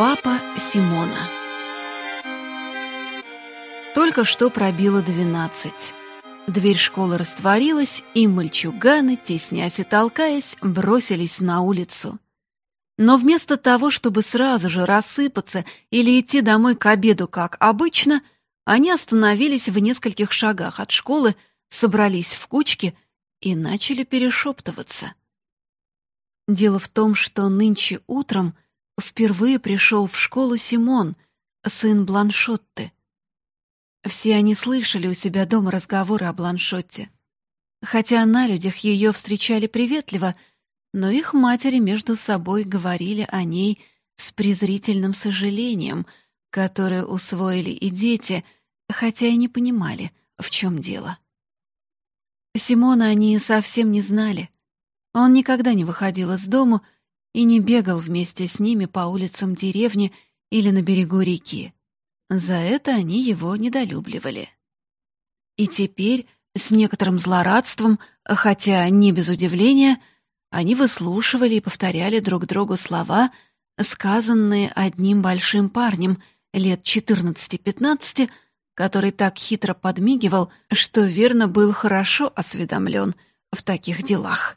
Папа Симона Только что пробило двенадцать. Дверь школы растворилась, и мальчуганы, теснясь и толкаясь, бросились на улицу. Но вместо того, чтобы сразу же рассыпаться или идти домой к обеду, как обычно, они остановились в нескольких шагах от школы, собрались в кучки и начали перешептываться. Дело в том, что нынче утром впервые пришел в школу Симон, сын Бланшотты. Все они слышали у себя дома разговоры о Бланшотте. Хотя на людях ее встречали приветливо, но их матери между собой говорили о ней с презрительным сожалением, которое усвоили и дети, хотя и не понимали, в чем дело. Симона они совсем не знали. Он никогда не выходил из дому и не бегал вместе с ними по улицам деревни или на берегу реки. За это они его недолюбливали. И теперь, с некоторым злорадством, хотя не без удивления, они выслушивали и повторяли друг другу слова, сказанные одним большим парнем лет 14-15, который так хитро подмигивал, что верно был хорошо осведомлен в таких делах.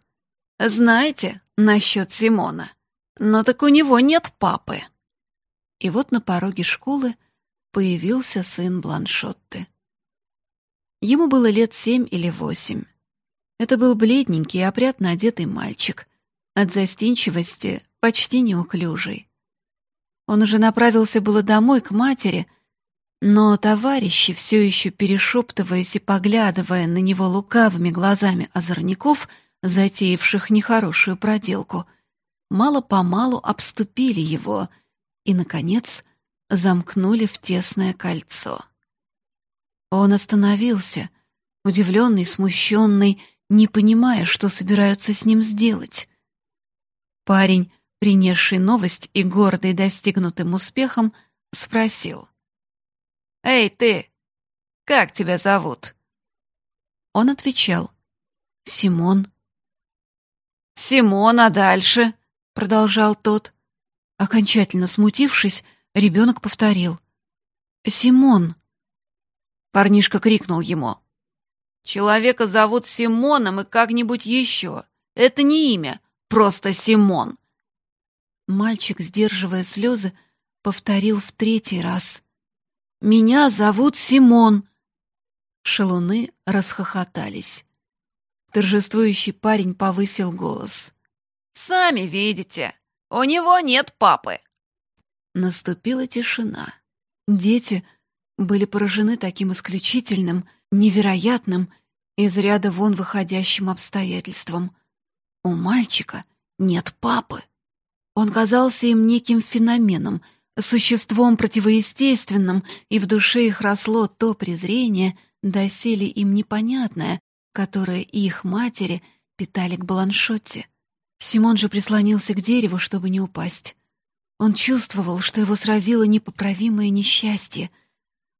«Знаете, насчет Симона, но так у него нет папы». И вот на пороге школы появился сын Бланшотты. Ему было лет семь или восемь. Это был бледненький и опрятно одетый мальчик, от застенчивости почти неуклюжий. Он уже направился было домой к матери, но товарищи, все еще перешептываясь и поглядывая на него лукавыми глазами озорников, затеявших нехорошую проделку, мало-помалу обступили его и, наконец, замкнули в тесное кольцо. Он остановился, удивленный, смущенный, не понимая, что собираются с ним сделать. Парень, принесший новость и гордый достигнутым успехом, спросил. «Эй, ты! Как тебя зовут?» Он отвечал. «Симон». «Симон, а дальше?» — продолжал тот. Окончательно смутившись, Ребенок повторил. «Симон!» Парнишка крикнул ему. «Человека зовут Симоном и как-нибудь еще. Это не имя, просто Симон». Мальчик, сдерживая слезы, повторил в третий раз. «Меня зовут Симон!» Шалуны расхохотались. Торжествующий парень повысил голос. «Сами видите, у него нет папы. Наступила тишина. Дети были поражены таким исключительным, невероятным, из ряда вон выходящим обстоятельством. У мальчика нет папы. Он казался им неким феноменом, существом противоестественным, и в душе их росло то презрение, доселе им непонятное, которое их матери питали к Бланшотте. Симон же прислонился к дереву, чтобы не упасть. Он чувствовал, что его сразило непоправимое несчастье.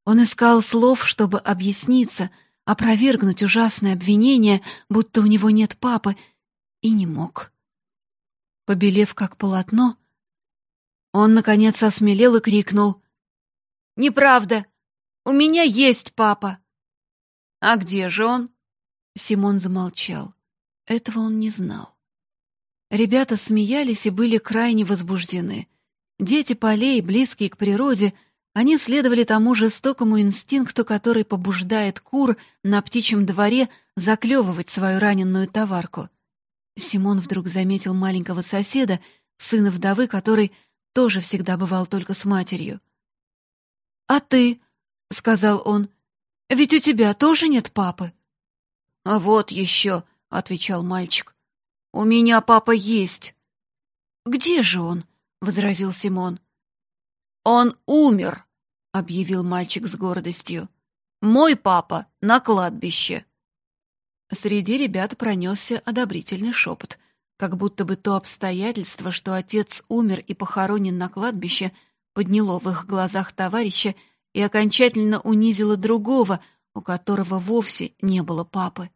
Он искал слов, чтобы объясниться, опровергнуть ужасное обвинение, будто у него нет папы, и не мог. Побелев как полотно, он, наконец, осмелел и крикнул. «Неправда! У меня есть папа!» «А где же он?» Симон замолчал. Этого он не знал. Ребята смеялись и были крайне возбуждены. Дети полей, близкие к природе, они следовали тому жестокому инстинкту, который побуждает кур на птичьем дворе заклевывать свою раненую товарку. Симон вдруг заметил маленького соседа, сына вдовы, который тоже всегда бывал только с матерью. «А ты?» — сказал он. «Ведь у тебя тоже нет папы?» «А вот еще», — отвечал мальчик. «У меня папа есть». «Где же он?» возразил Симон. Он умер, объявил мальчик с гордостью. Мой папа на кладбище. Среди ребят пронесся одобрительный шепот, как будто бы то обстоятельство, что отец умер и похоронен на кладбище, подняло в их глазах товарища и окончательно унизило другого, у которого вовсе не было папы.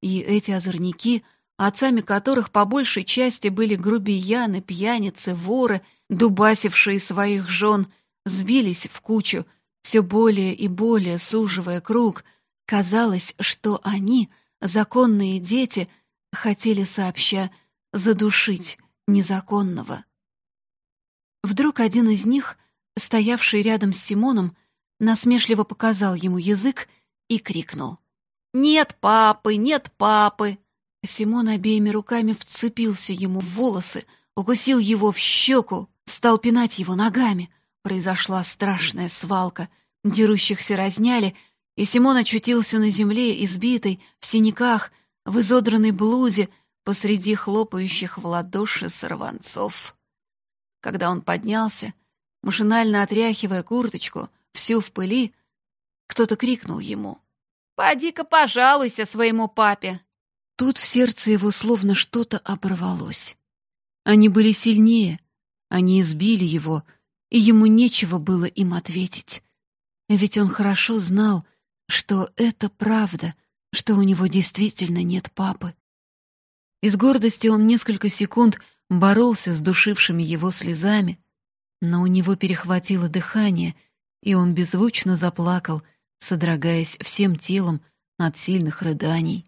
И эти озорники — отцами которых по большей части были грубияны, пьяницы, воры, дубасившие своих жен, сбились в кучу, все более и более суживая круг. Казалось, что они, законные дети, хотели сообща задушить незаконного. Вдруг один из них, стоявший рядом с Симоном, насмешливо показал ему язык и крикнул. «Нет папы, нет папы!» Симон обеими руками вцепился ему в волосы, укусил его в щеку, стал пинать его ногами. Произошла страшная свалка. Дерущихся разняли, и Симон очутился на земле, избитый, в синяках, в изодранной блузе, посреди хлопающих в ладоши сорванцов. Когда он поднялся, машинально отряхивая курточку, всю в пыли, кто-то крикнул ему. «Поди-ка пожалуйся своему папе!» Тут в сердце его словно что-то оборвалось. Они были сильнее, они избили его, и ему нечего было им ответить. Ведь он хорошо знал, что это правда, что у него действительно нет папы. Из гордости он несколько секунд боролся с душившими его слезами, но у него перехватило дыхание, и он беззвучно заплакал, содрогаясь всем телом от сильных рыданий.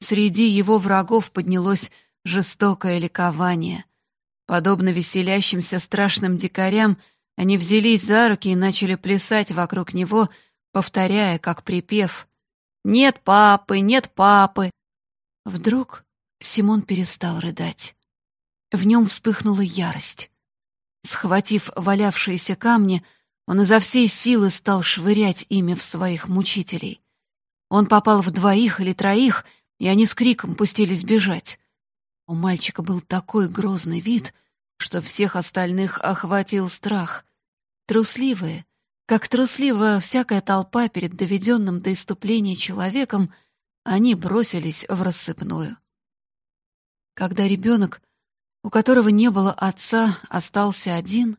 Среди его врагов поднялось жестокое ликование. Подобно веселящимся страшным дикарям, они взялись за руки и начали плясать вокруг него, повторяя, как припев «Нет папы, нет папы!» Вдруг Симон перестал рыдать. В нем вспыхнула ярость. Схватив валявшиеся камни, он изо всей силы стал швырять ими в своих мучителей. Он попал в двоих или троих, и они с криком пустились бежать. У мальчика был такой грозный вид, что всех остальных охватил страх. Трусливые, как труслива всякая толпа перед доведенным до иступления человеком, они бросились в рассыпную. Когда ребенок у которого не было отца, остался один,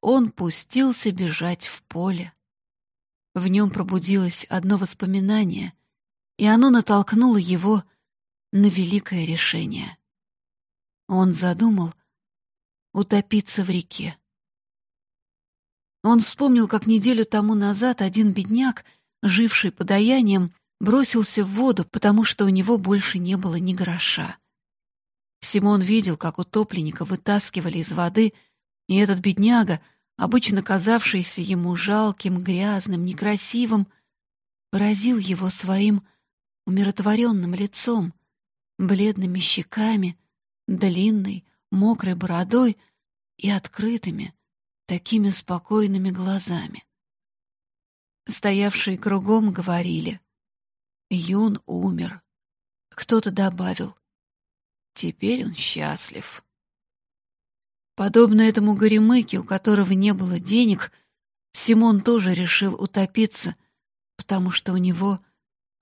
он пустился бежать в поле. В нем пробудилось одно воспоминание, и оно натолкнуло его на великое решение. Он задумал утопиться в реке. Он вспомнил, как неделю тому назад один бедняк, живший подаянием, бросился в воду, потому что у него больше не было ни гроша. Симон видел, как утопленника вытаскивали из воды, и этот бедняга, обычно казавшийся ему жалким, грязным, некрасивым, поразил его своим умиротворенным лицом, бледными щеками, длинной, мокрой бородой и открытыми, такими спокойными глазами. Стоявшие кругом говорили «Юн умер». Кто-то добавил Теперь он счастлив. Подобно этому горемыке, у которого не было денег, Симон тоже решил утопиться, потому что у него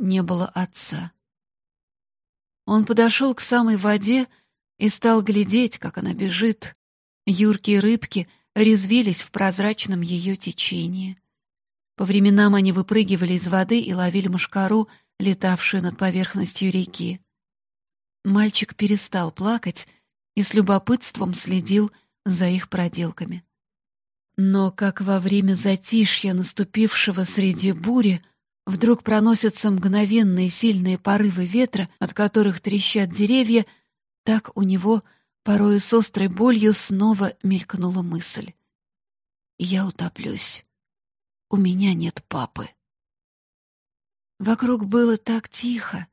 не было отца. Он подошел к самой воде и стал глядеть, как она бежит. Юркие рыбки резвились в прозрачном ее течении. По временам они выпрыгивали из воды и ловили мушкару, летавшую над поверхностью реки. Мальчик перестал плакать и с любопытством следил за их проделками. Но как во время затишья, наступившего среди бури, вдруг проносятся мгновенные сильные порывы ветра, от которых трещат деревья, так у него порою с острой болью снова мелькнула мысль. «Я утоплюсь. У меня нет папы». Вокруг было так тихо,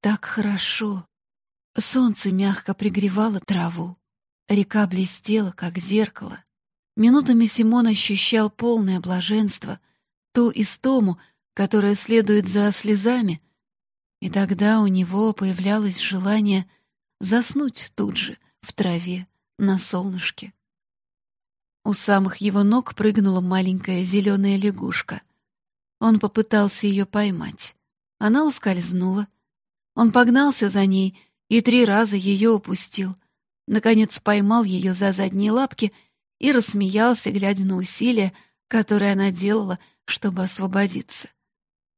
так хорошо. Солнце мягко пригревало траву. Река блестела, как зеркало. Минутами Симон ощущал полное блаженство, ту истому, которая следует за слезами, и тогда у него появлялось желание заснуть тут же, в траве, на солнышке. У самых его ног прыгнула маленькая зеленая лягушка. Он попытался ее поймать. Она ускользнула. Он погнался за ней и три раза ее упустил. Наконец поймал ее за задние лапки и рассмеялся, глядя на усилия, которые она делала, чтобы освободиться.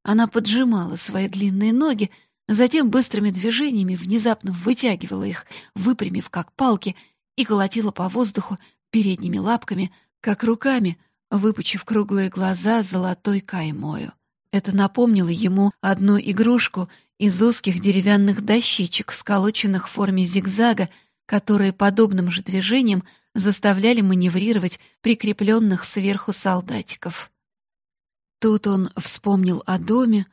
Она поджимала свои длинные ноги, затем быстрыми движениями внезапно вытягивала их, выпрямив как палки, и колотила по воздуху передними лапками, как руками, выпучив круглые глаза золотой каймою. Это напомнило ему одну игрушку из узких деревянных дощечек, сколоченных в форме зигзага, которые подобным же движением заставляли маневрировать прикрепленных сверху солдатиков. Тут он вспомнил о доме,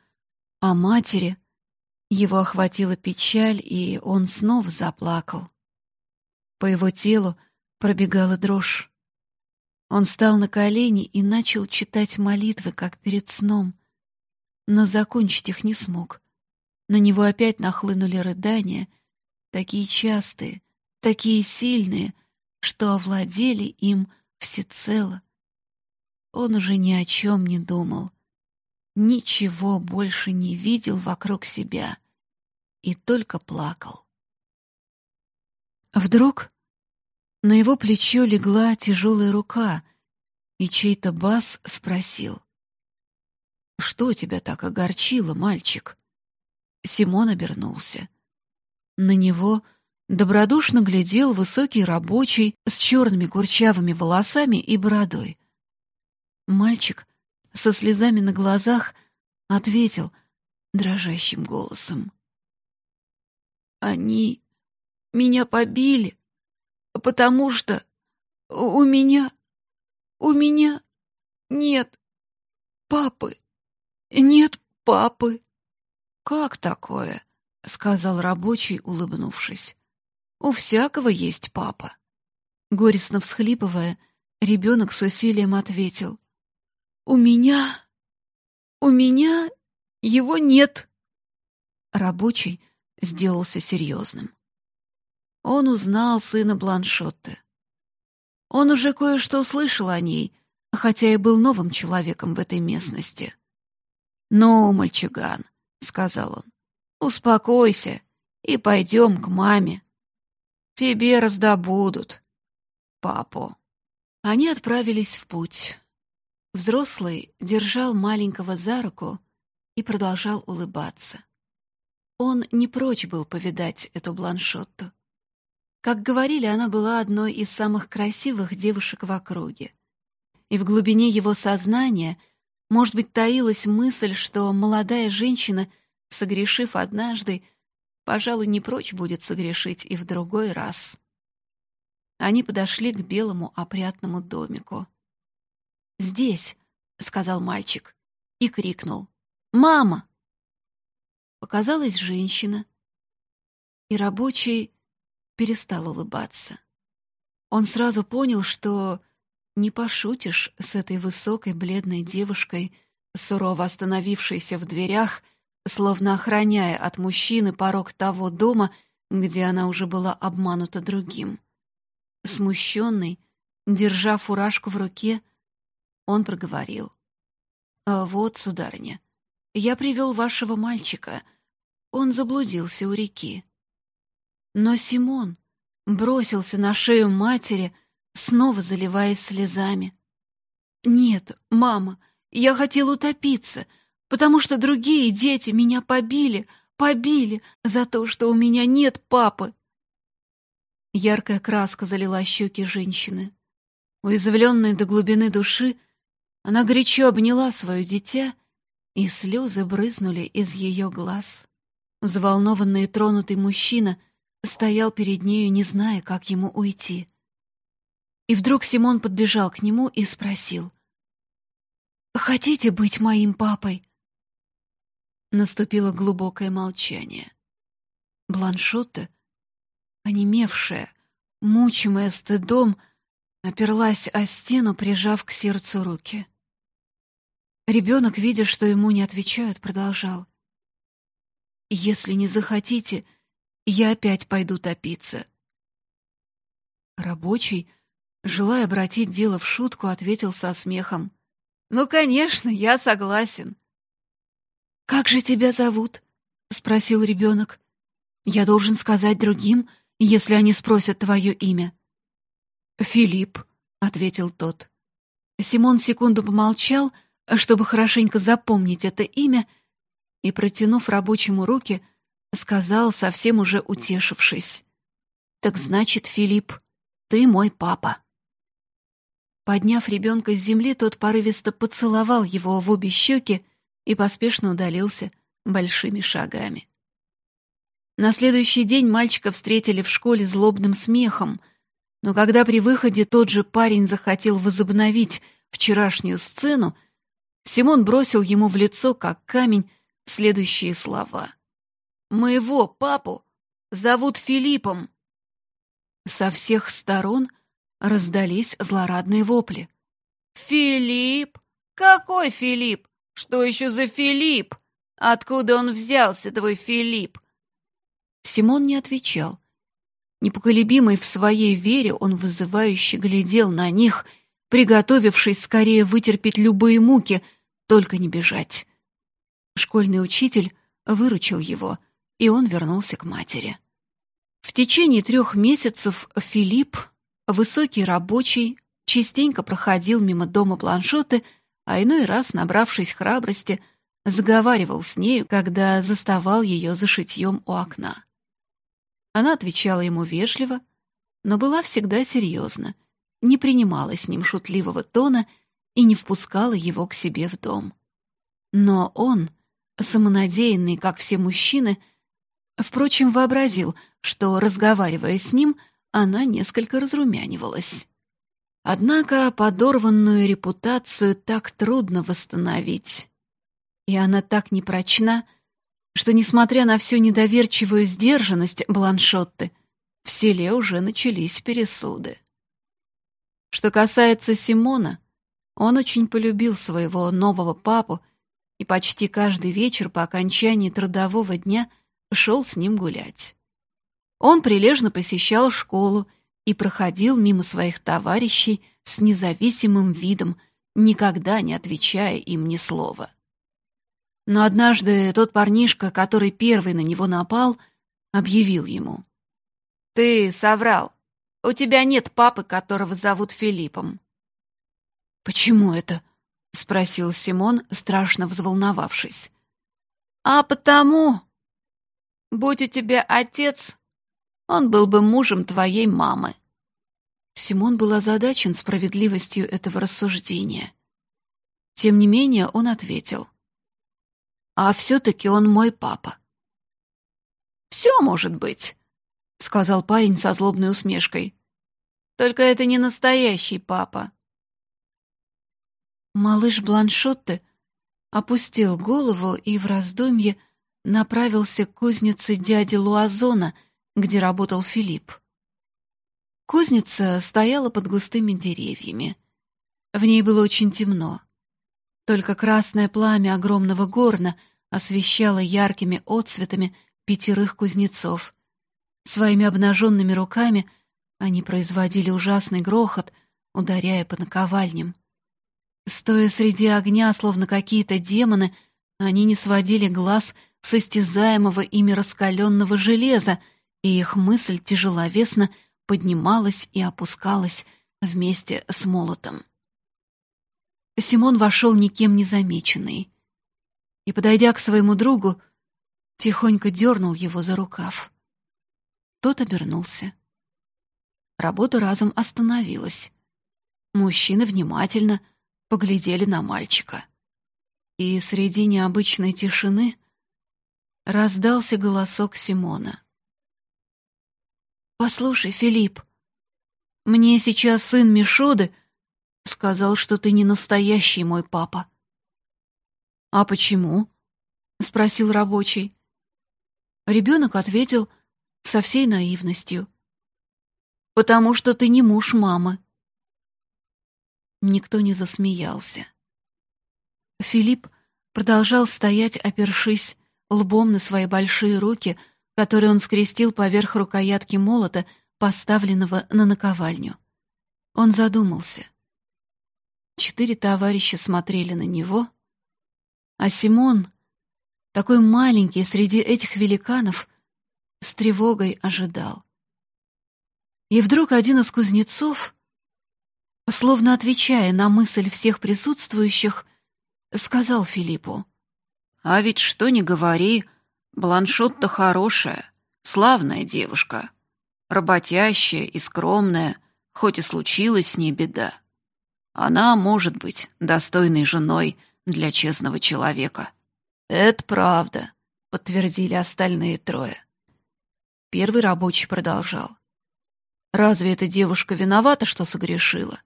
о матери. Его охватила печаль, и он снова заплакал. По его телу пробегала дрожь. Он встал на колени и начал читать молитвы, как перед сном, но закончить их не смог. На него опять нахлынули рыдания, такие частые, такие сильные, что овладели им всецело. Он уже ни о чем не думал, ничего больше не видел вокруг себя и только плакал. Вдруг на его плечо легла тяжелая рука, и чей-то бас спросил. «Что тебя так огорчило, мальчик?» Симон обернулся. На него добродушно глядел высокий рабочий с черными курчавыми волосами и бородой. Мальчик со слезами на глазах ответил дрожащим голосом. «Они меня побили, потому что у меня... у меня нет папы, нет папы». «Как такое?» — сказал рабочий, улыбнувшись. «У всякого есть папа». Горестно всхлипывая, ребенок с усилием ответил. «У меня... у меня его нет». Рабочий сделался серьезным. Он узнал сына Бланшотте. Он уже кое-что слышал о ней, хотя и был новым человеком в этой местности. «Ну, мальчуган, — сказал он. «Успокойся и пойдем к маме. Тебе раздобудут папу». Они отправились в путь. Взрослый держал маленького за руку и продолжал улыбаться. Он не прочь был повидать эту бланшотту. Как говорили, она была одной из самых красивых девушек в округе. И в глубине его сознания — может быть, таилась мысль, что молодая женщина, согрешив однажды, пожалуй, не прочь будет согрешить и в другой раз. Они подошли к белому опрятному домику. «Здесь», — сказал мальчик и крикнул. «Мама!» Показалась женщина, и рабочий перестал улыбаться. Он сразу понял, что не пошутишь с этой высокой бледной девушкой, сурово остановившейся в дверях, словно охраняя от мужчины порог того дома, где она уже была обманута другим. Смущенный, держа фуражку в руке, он проговорил. «А «Вот, сударыня, я привел вашего мальчика. Он заблудился у реки». Но Симон бросился на шею матери, снова заливаясь слезами. «Нет, мама, я хотел утопиться, потому что другие дети меня побили, побили за то, что у меня нет папы». Яркая краска залила щеки женщины. Уязвленная до глубины души, она горячо обняла свое дитя, и слезы брызнули из ее глаз. Взволнованный и тронутый мужчина стоял перед нею, не зная, как ему уйти — и вдруг Симон подбежал к нему и спросил. «Хотите быть моим папой?» Наступило глубокое молчание. Бланшотта, онемевшая, мучимая стыдом, оперлась о стену, прижав к сердцу руки. Ребенок, видя, что ему не отвечают, продолжал. «Если не захотите, я опять пойду топиться». Рабочий, Желая обратить дело в шутку, ответил со смехом. «Ну, конечно, я согласен». «Как же тебя зовут?» — спросил ребенок. «Я должен сказать другим, если они спросят твое имя». «Филипп», — ответил тот. Симон секунду помолчал, чтобы хорошенько запомнить это имя, и, протянув рабочему руки, сказал, совсем уже утешившись. «Так значит, Филипп, Ты мой папа». Подняв ребенка с земли, тот порывисто поцеловал его в обе щеки и поспешно удалился большими шагами. На следующий день мальчика встретили в школе злобным смехом, но когда при выходе тот же парень захотел возобновить вчерашнюю сцену, Симон бросил ему в лицо, как камень, следующие слова. «Моего папу зовут Филиппом». Со всех сторон раздались злорадные вопли. «Филипп? Какой Филипп? Что еще за Филипп? Откуда он взялся, твой Филипп?» Симон не отвечал. Непоколебимый в своей вере, он вызывающе глядел на них, приготовившись скорее вытерпеть любые муки, только не бежать. Школьный учитель выручил его, и он вернулся к матери. В течение трех месяцев Филипп Высокий рабочий частенько проходил мимо дома планшоты, а иной раз, набравшись храбрости, заговаривал с нею, когда заставал ее за шитьем у окна. Она отвечала ему вежливо, но была всегда серьезна, не принимала с ним шутливого тона и не впускала его к себе в дом. Но он, самонадеянный, как все мужчины, впрочем, вообразил, что, разговаривая с ним, — она несколько разрумянивалась. Однако подорванную репутацию так трудно восстановить. И она так непрочна, что, несмотря на всю недоверчивую сдержанность Бланшотты, в селе уже начались пересуды. Что касается Симона, он очень полюбил своего нового папу и почти каждый вечер по окончании трудового дня шел с ним гулять. Он прилежно посещал школу и проходил мимо своих товарищей с независимым видом, никогда не отвечая им ни слова. Но однажды тот парнишка, который первый на него напал, объявил ему. «Ты соврал. У тебя нет папы, которого зовут Филиппом». «Почему это?» — спросил Симон, страшно взволновавшись. «А потому, будь у тебя отец, он был бы мужем твоей мамы». Симон был озадачен справедливостью этого рассуждения. Тем не менее он ответил. «А все-таки он мой папа». «Все может быть», — сказал парень со злобной усмешкой. «Только это не настоящий папа». Малыш Бланшотте опустил голову и в раздумье направился к кузнице дяди Луазона — где работал Филипп. Кузница стояла под густыми деревьями. В ней было очень темно. Только красное пламя огромного горна освещало яркими отцветами пятерых кузнецов. Своими обнаженными руками они производили ужасный грохот, ударяя по наковальням. Стоя среди огня, словно какие-то демоны, они не сводили глаз с истязаемого ими раскаленного железа — и их мысль тяжеловесно поднималась и опускалась вместе с молотом. Симон вошел никем не замеченный и, подойдя к своему другу, тихонько дернул его за рукав. Тот обернулся. Работа разом остановилась. Мужчины внимательно поглядели на мальчика. И среди необычной тишины раздался голосок Симона. «Послушай, Филипп, мне сейчас сын Мишоды сказал, что ты не настоящий мой папа». «А почему?» — спросил рабочий. Ребенок ответил со всей наивностью. «Потому что ты не муж мамы». Никто не засмеялся. Филипп продолжал стоять, опершись лбом на свои большие руки — который он скрестил поверх рукоятки молота, поставленного на наковальню. Он задумался. Четыре товарища смотрели на него, а Симон, такой маленький среди этих великанов, с тревогой ожидал. И вдруг один из кузнецов, словно отвечая на мысль всех присутствующих, сказал Филиппу, «А ведь что ни говори, — Бланшотта хорошая, славная девушка, работящая и скромная, хоть и случилась с ней беда, она может быть достойной женой для честного человека. Это правда, подтвердили остальные трое. Первый рабочий продолжал. Разве эта девушка виновата, что согрешила?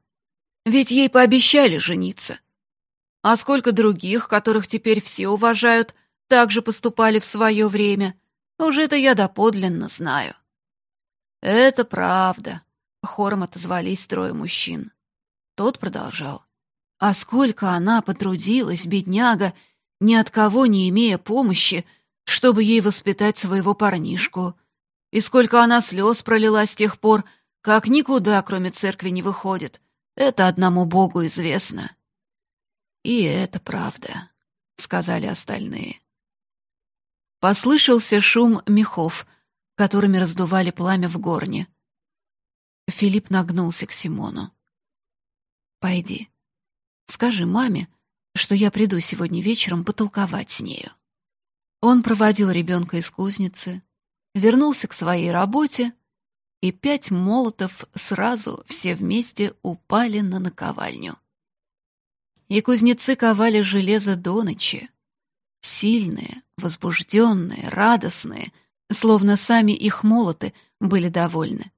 Ведь ей пообещали жениться. А сколько других, которых теперь все уважают, также поступали в свое время, уже это я доподлинно знаю. Это правда, хором отозвались трое мужчин. Тот продолжал. А сколько она потрудилась, бедняга, ни от кого не имея помощи, чтобы ей воспитать своего парнишку. И сколько она слез пролила с тех пор, как никуда, кроме церкви, не выходит. Это одному Богу известно. И это правда, сказали остальные. Послышался шум мехов, которыми раздували пламя в горне. Филипп нагнулся к Симону. «Пойди, скажи маме, что я приду сегодня вечером потолковать с нею». Он проводил ребенка из кузницы, вернулся к своей работе, и пять молотов сразу все вместе упали на наковальню. И кузнецы ковали железо до ночи, сильные, возбужденные, радостные, словно сами их молоты были довольны.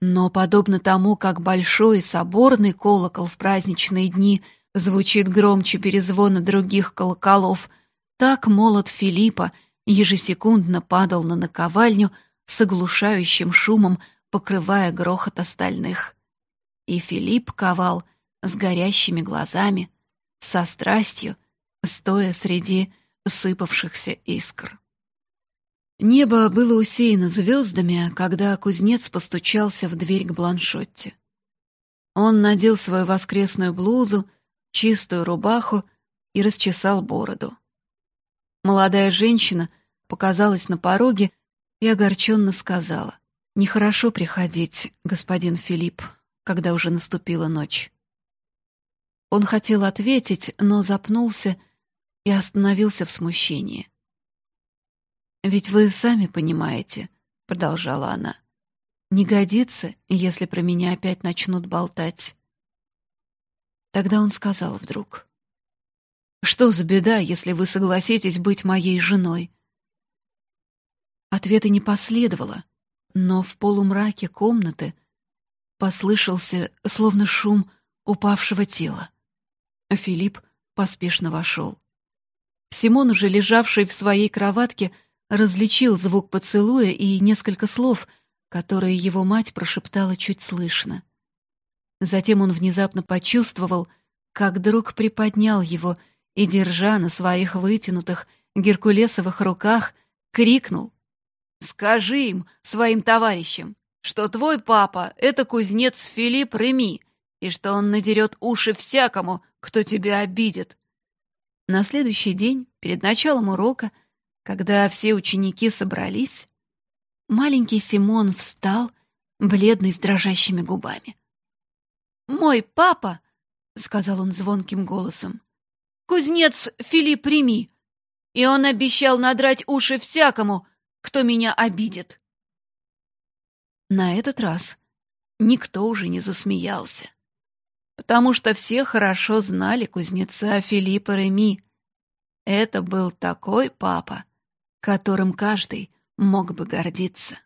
Но подобно тому, как большой соборный колокол в праздничные дни звучит громче перезвона других колоколов, так молот Филиппа ежесекундно падал на наковальню с оглушающим шумом, покрывая грохот остальных. И Филипп ковал с горящими глазами, со страстью, стоя среди сыпавшихся искр. Небо было усеяно звездами, когда кузнец постучался в дверь к Бланшотте. Он надел свою воскресную блузу, чистую рубаху и расчесал бороду. Молодая женщина показалась на пороге и огорченно сказала, «Нехорошо приходить, господин Филипп, когда уже наступила ночь». Он хотел ответить, но запнулся и остановился в смущении. «Ведь вы сами понимаете», — продолжала она, — «не годится, если про меня опять начнут болтать». Тогда он сказал вдруг, «Что за беда, если вы согласитесь быть моей женой?» Ответа не последовало, но в полумраке комнаты послышался словно шум упавшего тела. Филипп поспешно вошел. Симон, уже лежавший в своей кроватке, различил звук поцелуя и несколько слов, которые его мать прошептала чуть слышно. Затем он внезапно почувствовал, как друг приподнял его и, держа на своих вытянутых геркулесовых руках, крикнул «Скажи им, своим товарищам, что твой папа — это кузнец Филипп Реми, и что он надерет уши всякому, кто тебя обидит. На следующий день, перед началом урока, когда все ученики собрались, маленький Симон встал, бледный, с дрожащими губами. «Мой папа», — сказал он звонким голосом, — «кузнец Филипп Реми, и он обещал надрать уши всякому, кто меня обидит». На этот раз никто уже не засмеялся потому что все хорошо знали кузнеца Филиппа Реми. Это был такой папа, которым каждый мог бы гордиться.